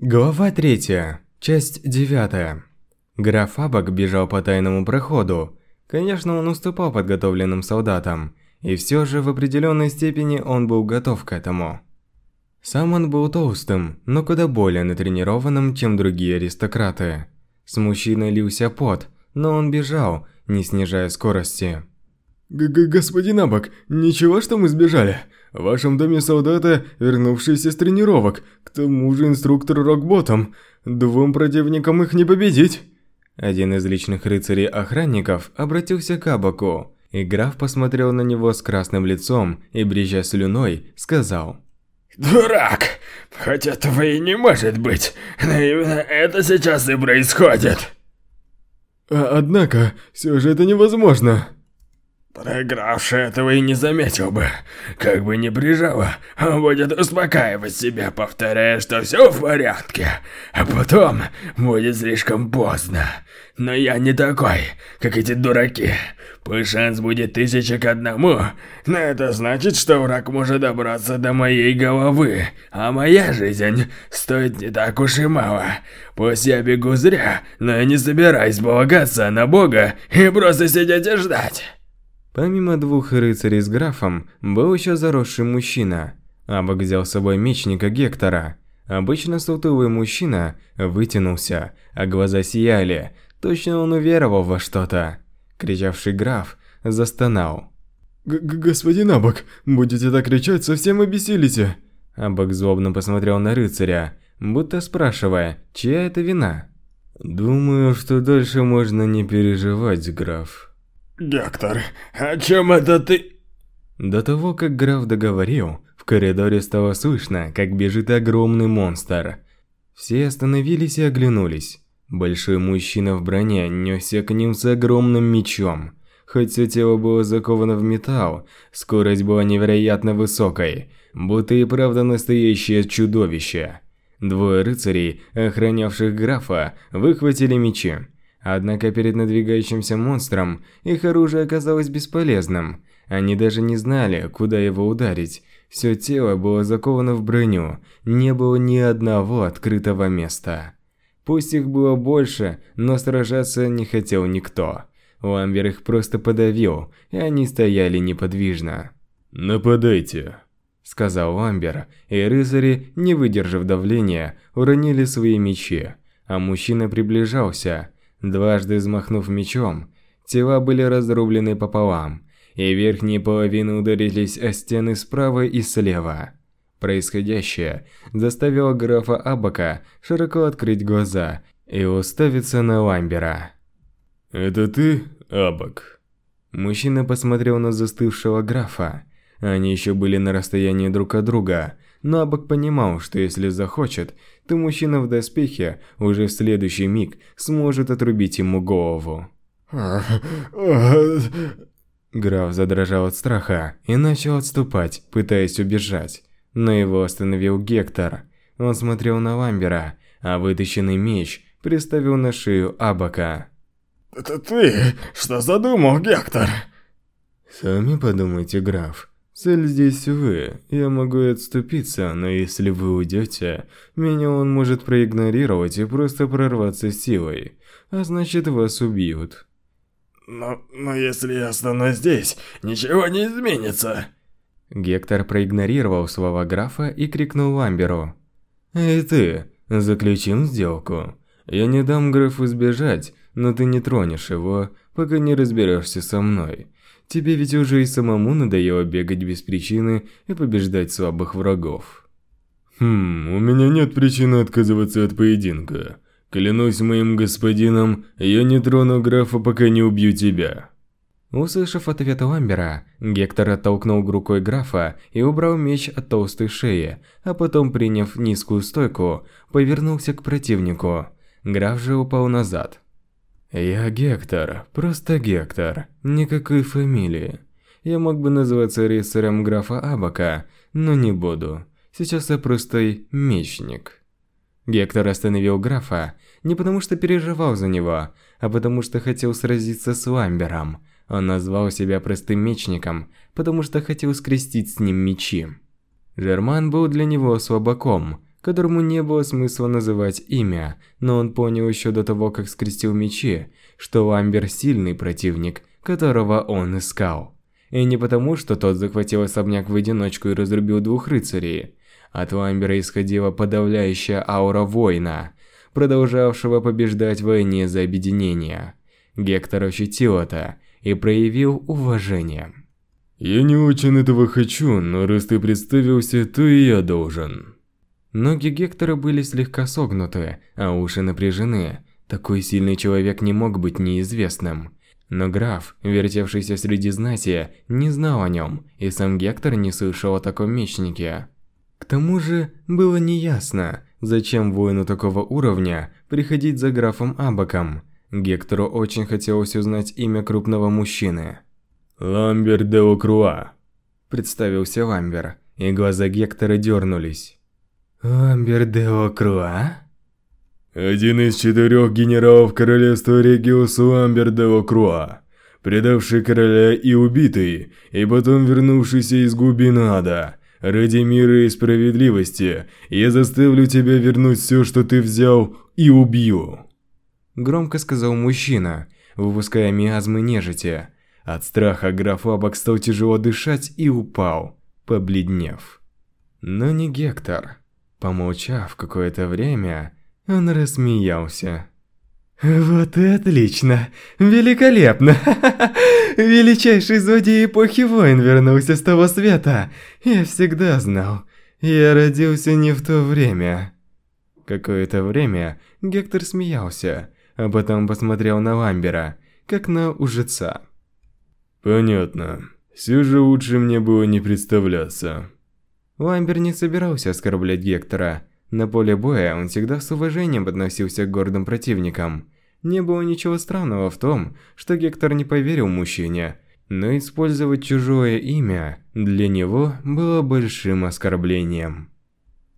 Глава 3. Часть 9. Граф Абак бежал по тайному проходу. Конечно, он уступал подготовленным солдатам, и все же в определенной степени он был готов к этому. Сам он был толстым, но куда более натренированным, чем другие аристократы. С мужчиной лился пот, но он бежал, не снижая скорости. Г -г «Господин Абак, ничего, что мы сбежали? В вашем доме солдаты, вернувшиеся с тренировок, к тому же инструктор Рокботом. Двум противникам их не победить!» Один из личных рыцарей-охранников обратился к Абаку, и граф посмотрел на него с красным лицом и, брежа слюной, сказал «Дурак! Хотя этого и не может быть, но именно это сейчас и происходит!» а «Однако, все же это невозможно!» Проигравший этого и не заметил бы. Как бы ни прижало, он будет успокаивать себя, повторяя, что все в порядке. А потом будет слишком поздно. Но я не такой, как эти дураки. Пусть шанс будет тысяча к одному, но это значит, что враг может добраться до моей головы, а моя жизнь стоит не так уж и мало. Пусть я бегу зря, но я не собираюсь полагаться на Бога и просто сидеть и ждать. Помимо двух рыцарей с графом, был еще заросший мужчина. Абак взял с собой мечника Гектора. Обычно сутулый мужчина вытянулся, а глаза сияли. Точно он уверовал во что-то. Кричавший граф застонал. Г «Господин Абак, будете так кричать, совсем обессилите!» Абак злобно посмотрел на рыцаря, будто спрашивая, чья это вина. «Думаю, что дальше можно не переживать, граф». «Гектор, о чем это ты?» До того, как граф договорил, в коридоре стало слышно, как бежит огромный монстр. Все остановились и оглянулись. Большой мужчина в броне несся к ним с огромным мечом. Хоть все тело было заковано в металл, скорость была невероятно высокой, будто и правда настоящее чудовище. Двое рыцарей, охранявших графа, выхватили мечи. Однако перед надвигающимся монстром их оружие оказалось бесполезным. Они даже не знали, куда его ударить. Все тело было заковано в броню, не было ни одного открытого места. Пусть их было больше, но сражаться не хотел никто. Ламбер их просто подавил, и они стояли неподвижно. «Нападайте», – сказал Ламбер, и рыцари, не выдержав давления, уронили свои мечи, а мужчина приближался – Дважды взмахнув мечом, тела были разрублены пополам, и верхние половины ударились о стены справа и слева. Происходящее заставило графа Абака широко открыть глаза и уставиться на Ламбера. «Это ты, Абак?» Мужчина посмотрел на застывшего графа. Они еще были на расстоянии друг от друга, но Абак понимал, что если захочет, то мужчина в доспехе уже в следующий миг сможет отрубить ему голову. Граф задрожал от страха и начал отступать, пытаясь убежать. Но его остановил Гектор. Он смотрел на Ламбера, а вытащенный меч приставил на шею Абака. «Это ты? Что задумал, Гектор?» «Сами подумайте, граф. Цель здесь вы. Я могу отступиться, но если вы уйдете, меня он может проигнорировать и просто прорваться силой. А значит, вас убьют. Но, но если я останусь здесь, ничего не изменится. Гектор проигнорировал слова графа и крикнул Ламберу. «Эй ты, заключим сделку. Я не дам графу сбежать, но ты не тронешь его, пока не разберешься со мной. Тебе ведь уже и самому надоело бегать без причины и побеждать слабых врагов. Хм, у меня нет причины отказываться от поединка. Клянусь моим господином, я не трону графа, пока не убью тебя. Услышав ответ Ламбера, Гектор оттолкнул рукой графа и убрал меч от толстой шеи, а потом, приняв низкую стойку, повернулся к противнику. Граф же упал назад. Я Гектор, просто Гектор, никакой фамилии. Я мог бы называться рыцарем графа Абака, но не буду. Сейчас я простой мечник. Гектор остановил графа не потому что переживал за него, а потому что хотел сразиться с Ламбером. Он назвал себя простым мечником, потому что хотел скрестить с ним мечи. Жерман был для него слабаком, которому не было смысла называть имя, но он понял еще до того, как скрестил мечи, что Ламбер сильный противник, которого он искал. И не потому, что тот захватил особняк в одиночку и разрубил двух рыцарей. От Ламбера исходила подавляющая аура воина, продолжавшего побеждать в войне за объединение. Гектор ощутил это и проявил уважение. «Я не очень этого хочу, но раз ты представился, то и я должен». Ноги Гектора были слегка согнуты, а уши напряжены. Такой сильный человек не мог быть неизвестным. Но граф, вертевшийся среди знати, не знал о нем, и сам Гектор не слышал о таком мечнике. К тому же, было неясно, зачем воину такого уровня приходить за графом Абаком. Гектору очень хотелось узнать имя крупного мужчины. «Ламбер де Окруа», – представился Ламбер, и глаза Гектора дернулись. «Ламбер де Окруа?» Один из четырех генералов королевства Региус Ламбер де Окруа, предавший короля и убитый, и потом вернувшийся из глубин ада. Ради мира и справедливости, я заставлю тебя вернуть все, что ты взял, и убью. Громко сказал мужчина, выпуская миазмы нежити. От страха граф Абак стал тяжело дышать и упал, побледнев. Но не Гектор. Помолчав какое-то время, он рассмеялся. «Вот и отлично! Великолепно! Величайший злодей эпохи войн вернулся с того света! Я всегда знал, я родился не в то время!» Какое-то время Гектор смеялся, а потом посмотрел на Ламбера, как на ужица. «Понятно. Все же лучше мне было не представляться». Ламбер не собирался оскорблять Гектора, на поле боя он всегда с уважением относился к гордым противникам. Не было ничего странного в том, что Гектор не поверил мужчине, но использовать чужое имя для него было большим оскорблением.